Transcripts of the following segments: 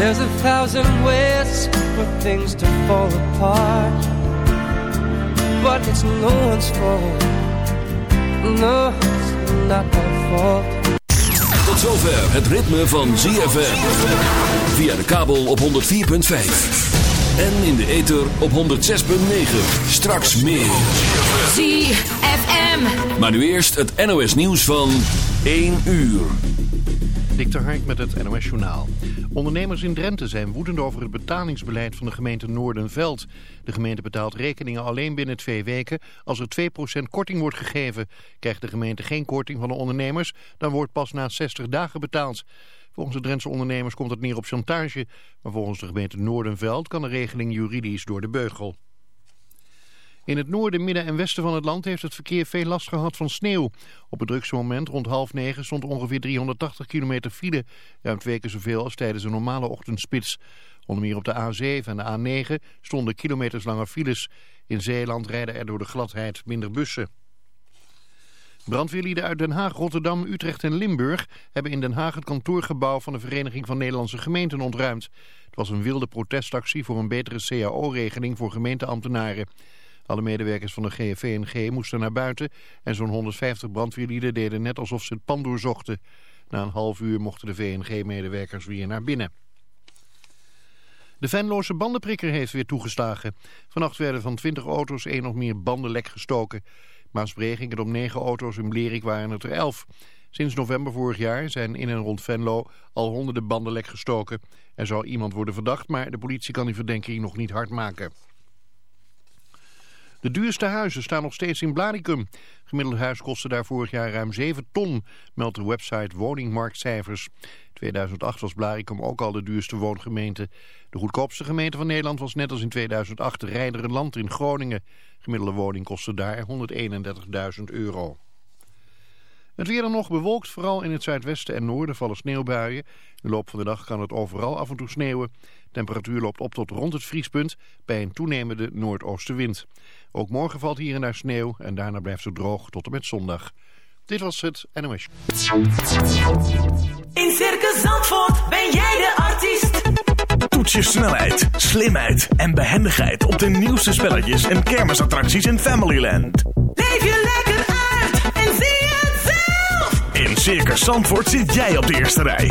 There's a thousand ways for things to fall apart. But it's no one's fault. No, it's not my fault. Tot zover het ritme van ZFM. Via de kabel op 104.5. En in de ether op 106.9. Straks meer. ZFM. Maar nu eerst het NOS nieuws van 1 uur. Dik Hark met het NOS Journaal. Ondernemers in Drenthe zijn woedend over het betalingsbeleid van de gemeente Noordenveld. De gemeente betaalt rekeningen alleen binnen twee weken als er 2% korting wordt gegeven. Krijgt de gemeente geen korting van de ondernemers, dan wordt pas na 60 dagen betaald. Volgens de Drentse ondernemers komt het neer op chantage. Maar volgens de gemeente Noordenveld kan de regeling juridisch door de beugel. In het noorden, midden en westen van het land heeft het verkeer veel last gehad van sneeuw. Op het drukste moment rond half negen stond ongeveer 380 kilometer file. Ruim twee keer zoveel als tijdens een normale ochtendspits. Onder meer op de A7 en de A9 stonden kilometerslange files. In Zeeland rijden er door de gladheid minder bussen. Brandweerlieden uit Den Haag, Rotterdam, Utrecht en Limburg hebben in Den Haag het kantoorgebouw van de Vereniging van Nederlandse Gemeenten ontruimd. Het was een wilde protestactie voor een betere cao-regeling voor gemeenteambtenaren. Alle medewerkers van de GVNG moesten naar buiten en zo'n 150 brandweerlieden deden net alsof ze het pand doorzochten. Na een half uur mochten de VNG-medewerkers weer naar binnen. De Venloze bandenprikker heeft weer toegeslagen. Vannacht werden van 20 auto's één of meer banden lek gestoken. Maasbree ging het om 9 auto's, in Blerik waren het er 11. Sinds november vorig jaar zijn in en rond Venlo al honderden banden lek gestoken. Er zou iemand worden verdacht, maar de politie kan die verdenking nog niet hard maken. De duurste huizen staan nog steeds in Blaricum. Gemiddeld huis kostte daar vorig jaar ruim 7 ton, meldt de website Woningmarktcijfers. 2008 was Blaricum ook al de duurste woongemeente. De goedkoopste gemeente van Nederland was net als in 2008 Rijderenland in Groningen. Gemiddelde woning kostte daar 131.000 euro. Het weer dan nog bewolkt, vooral in het zuidwesten en noorden vallen sneeuwbuien. In de loop van de dag kan het overal af en toe sneeuwen. Temperatuur loopt op tot rond het vriespunt bij een toenemende noordoostenwind. Ook morgen valt hier en daar sneeuw en daarna blijft het droog tot en met zondag. Dit was het NOS. In Circus Zandvoort ben jij de artiest. Toets je snelheid, slimheid en behendigheid op de nieuwste spelletjes en kermisattracties in Familyland. Leef je lekker uit en zie het zelf. In Circus Zandvoort zit jij op de eerste rij.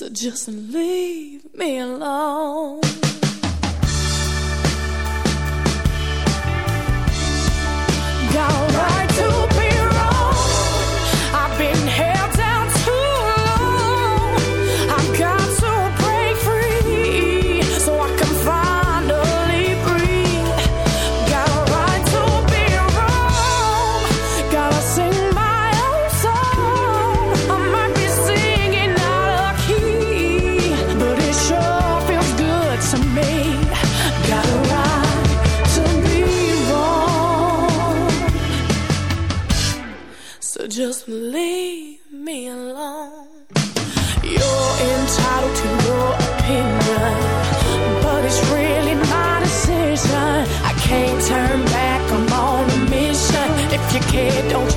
So just leave me alone. kid, Don't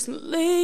just leave.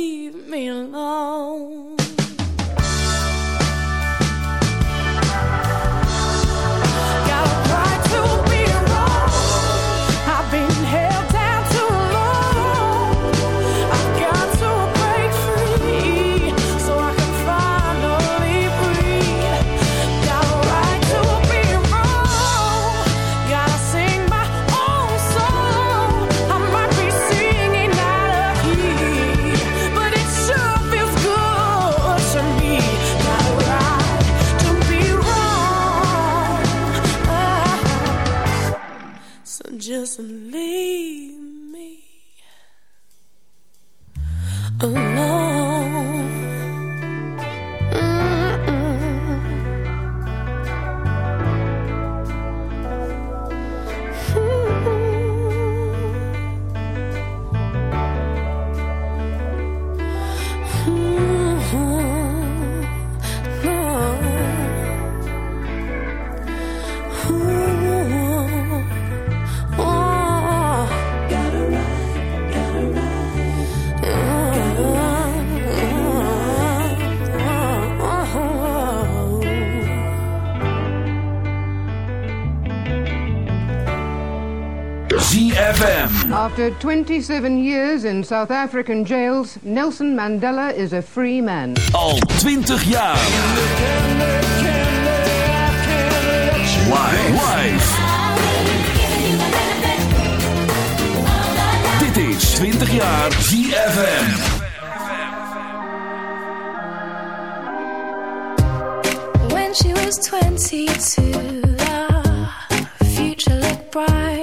After 27 years in South African jails, Nelson Mandela is a free man. Al 20 jaar. Live. Live. Dit is 20 jaar GFM. When she was 22, the future looked bright.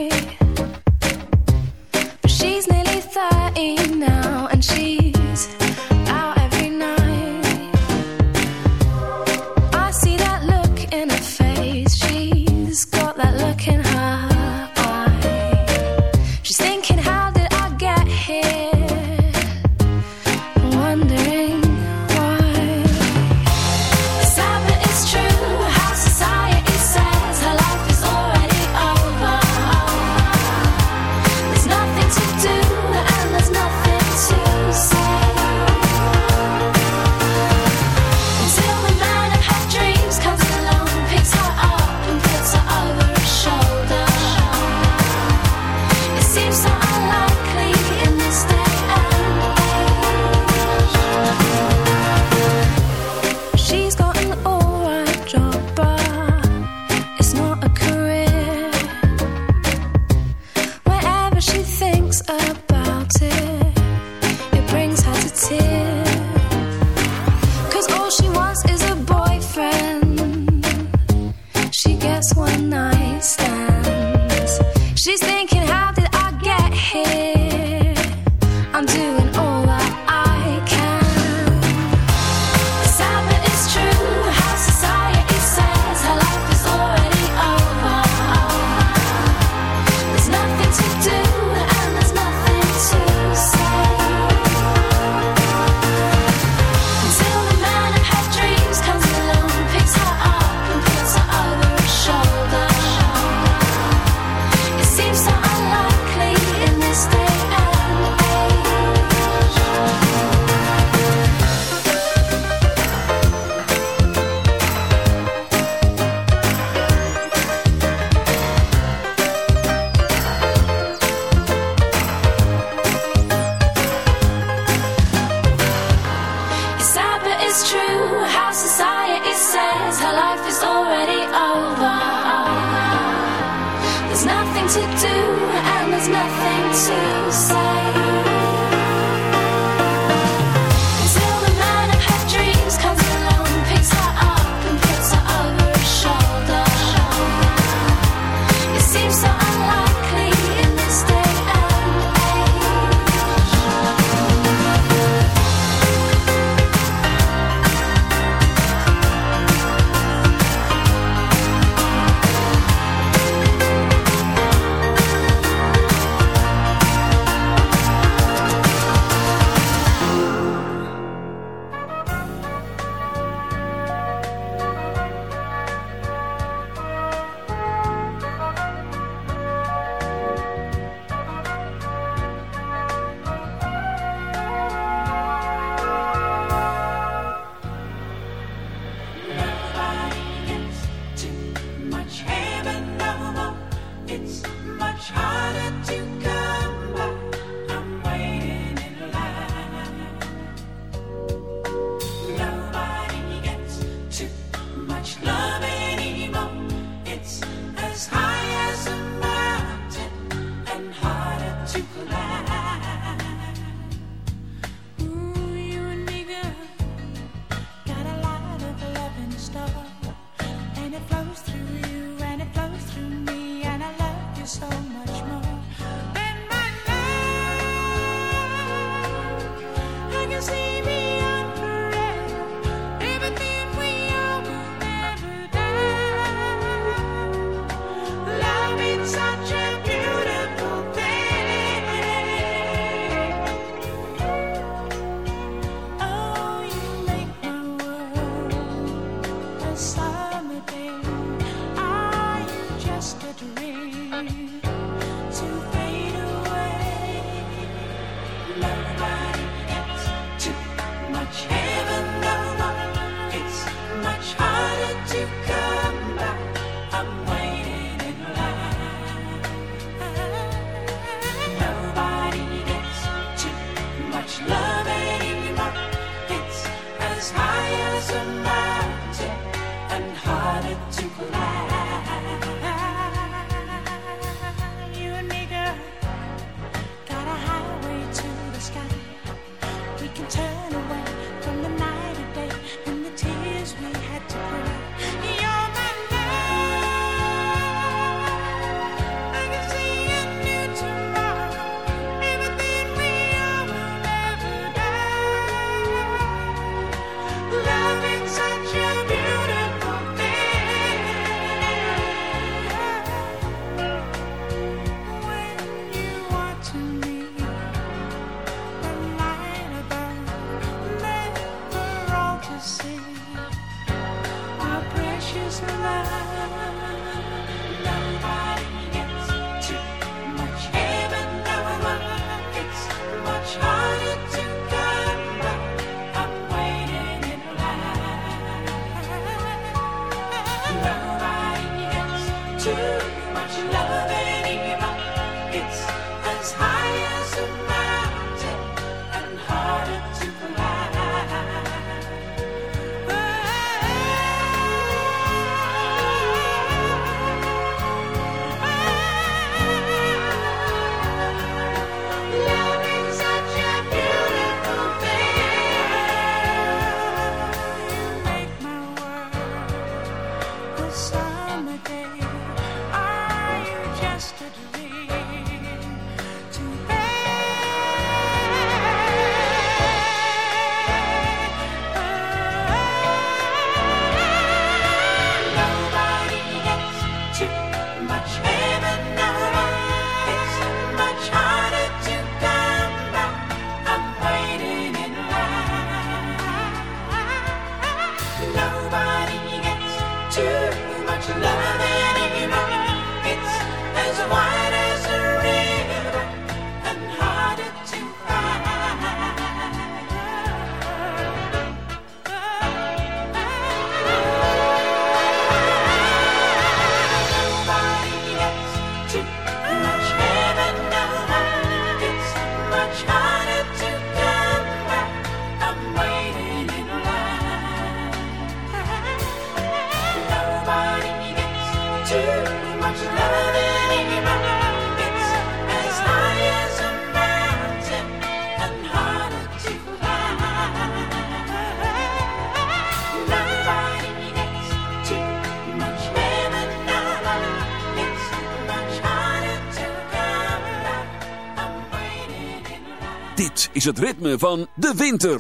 is het ritme van de winter.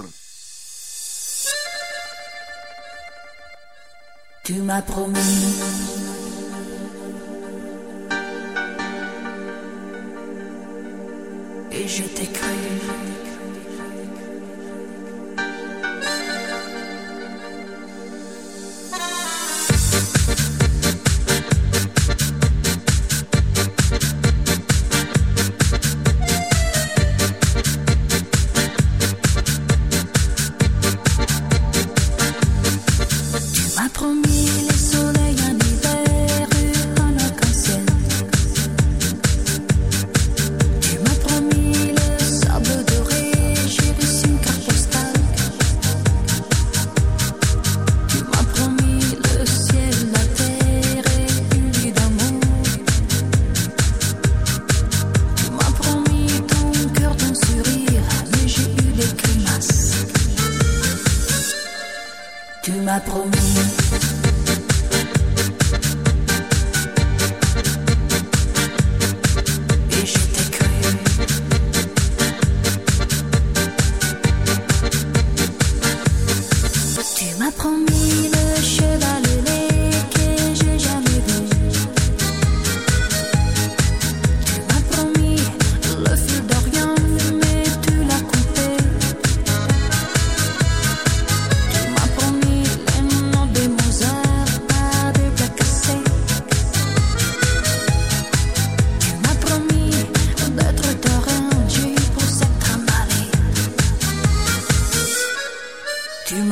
Tu m'as promis Et je t'ai cru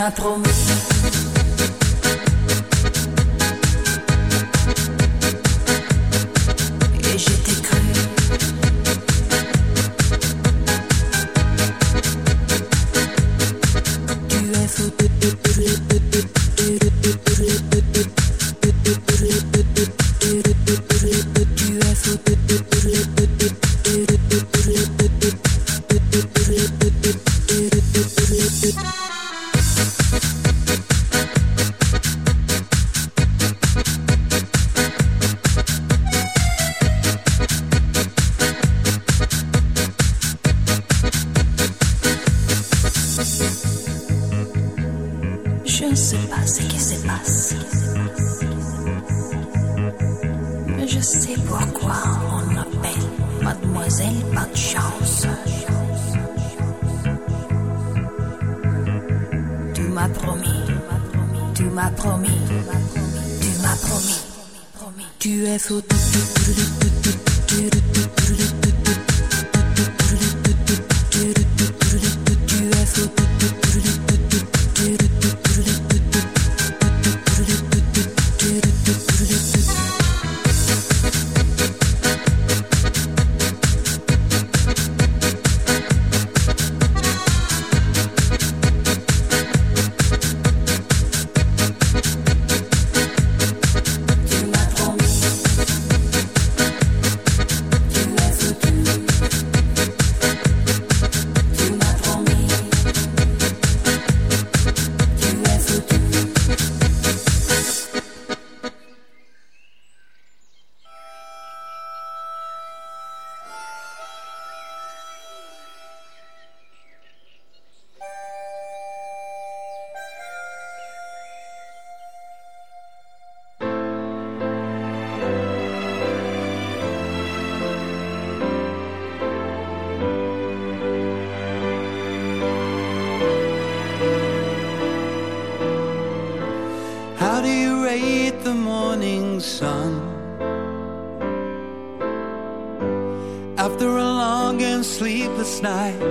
m'a promis. Night,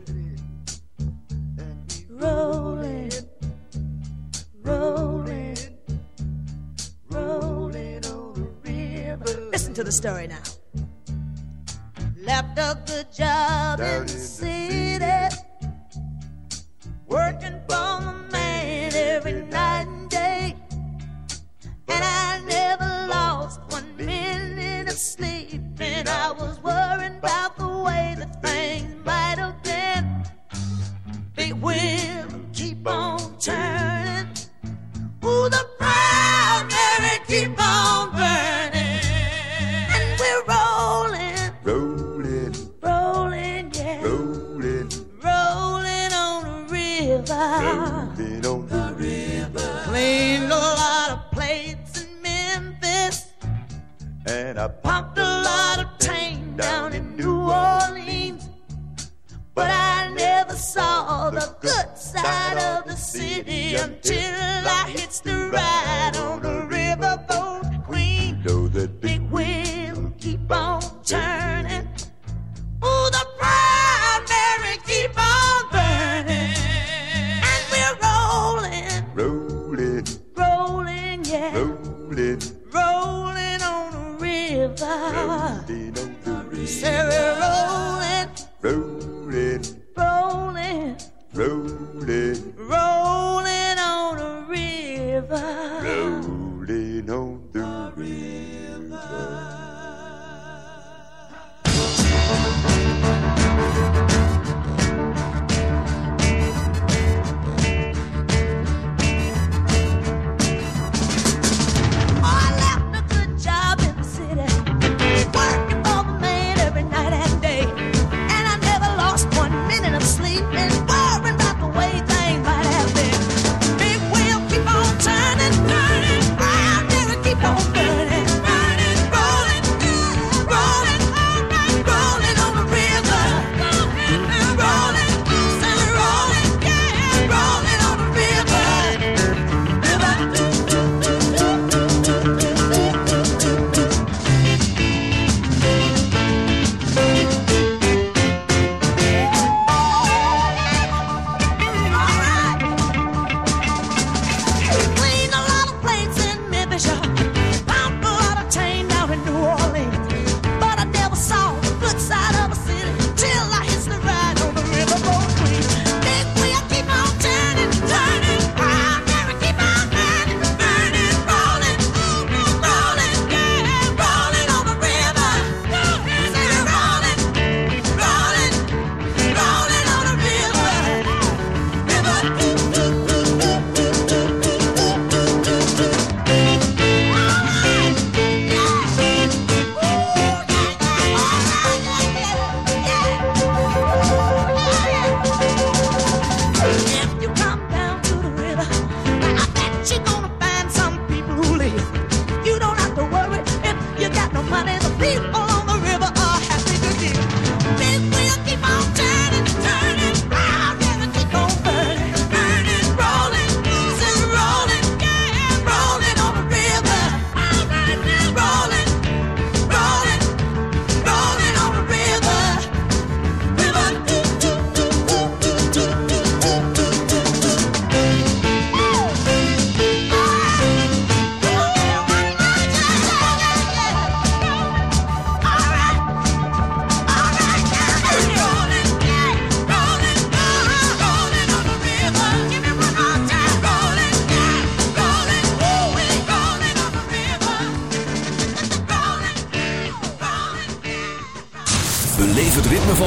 Rolling, rolling, rolling on the river. Listen to the story now. Left a good job in the city, working for the man every night and day. And I never lost one minute of sleep. And I was worrying about the way that things might have been. Big wheel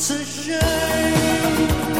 此生。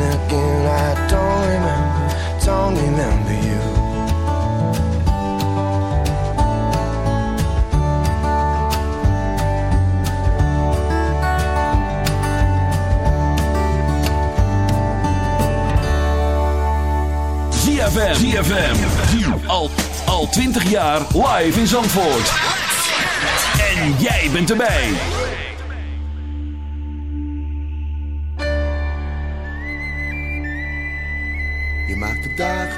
Then again, I don't remember, don't remember you. ZFM. ZFM. Al, al 20 jaar live in Zandvoort. En jij bent erbij.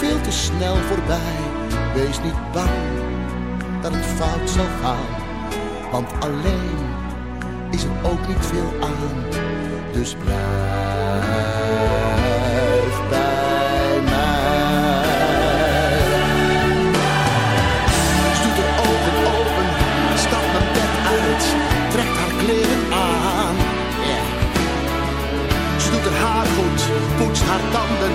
veel te snel voorbij. Wees niet bang dat het fout zal gaan, want alleen is er ook niet veel aan. Dus blijf bij mij. Ze doet haar ogen open, stapt mijn bed uit, trekt haar kleren aan. Yeah. Ze doet haar haar goed, poetst haar tanden,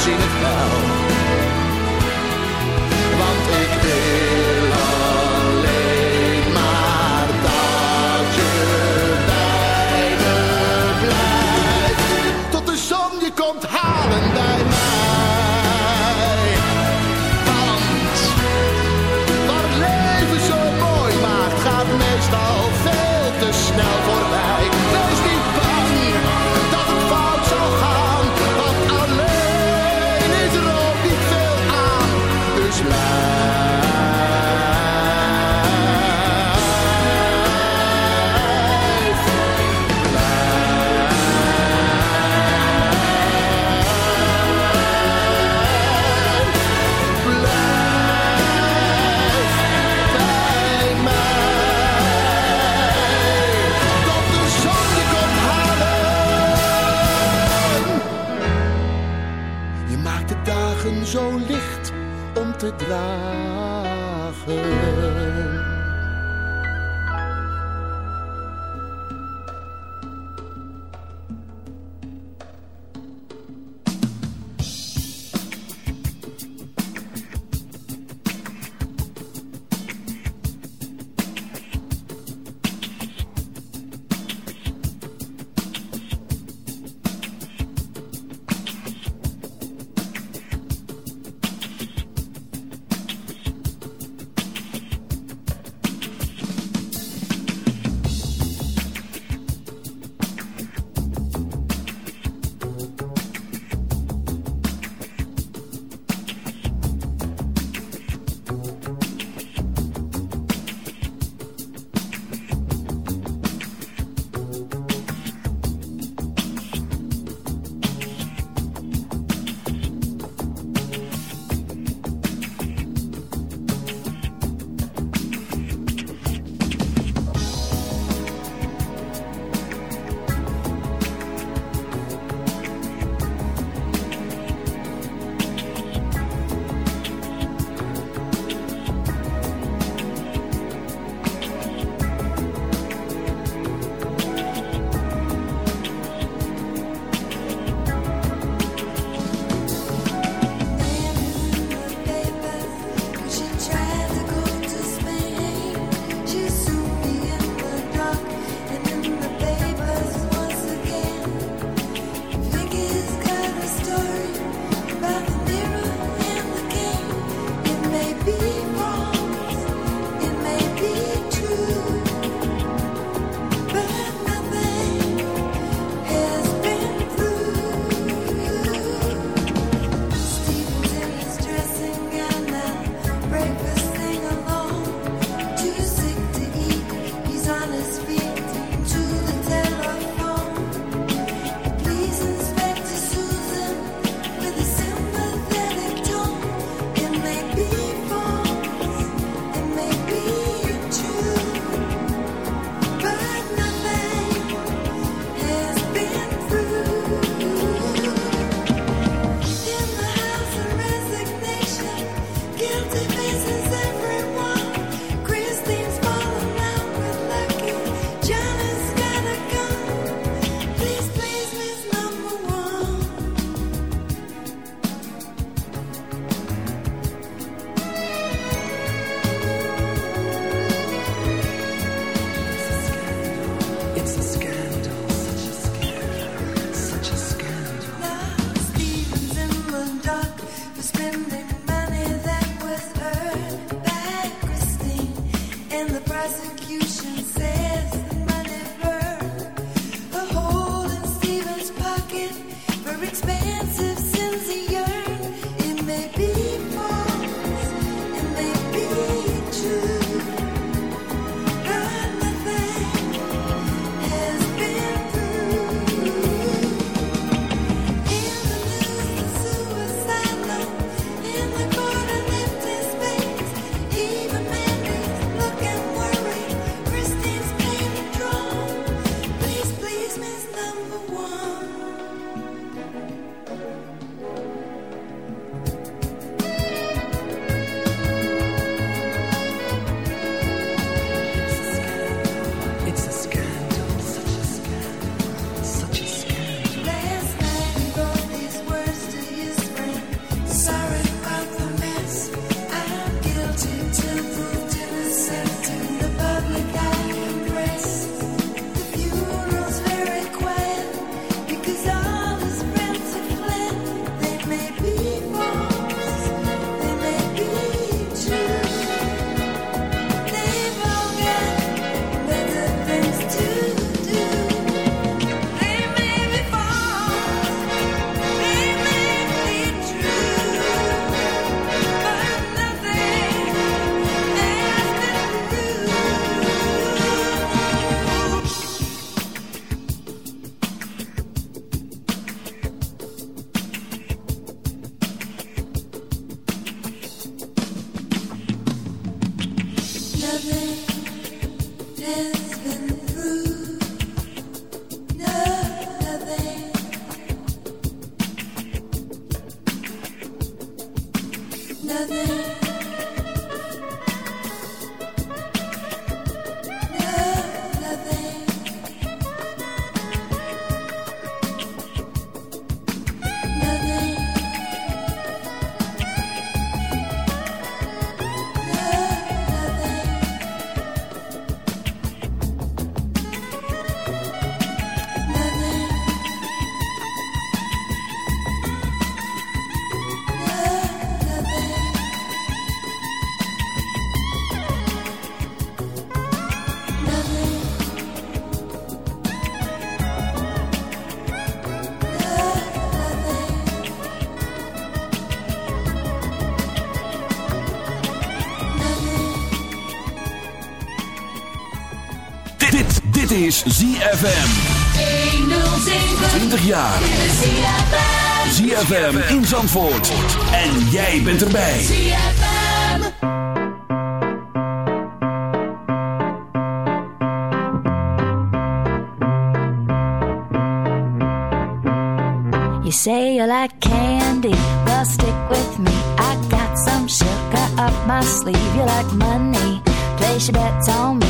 zien het nou. Want ik weet. Is ZFM. 20 jaar. ZFM in Zandvoort. En jij bent erbij. You say you like candy, well stick with me. I got some sugar up my sleeve. You like money, place your bets on me.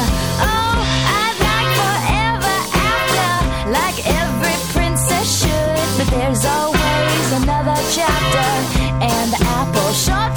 There's always another chapter, and the apple short.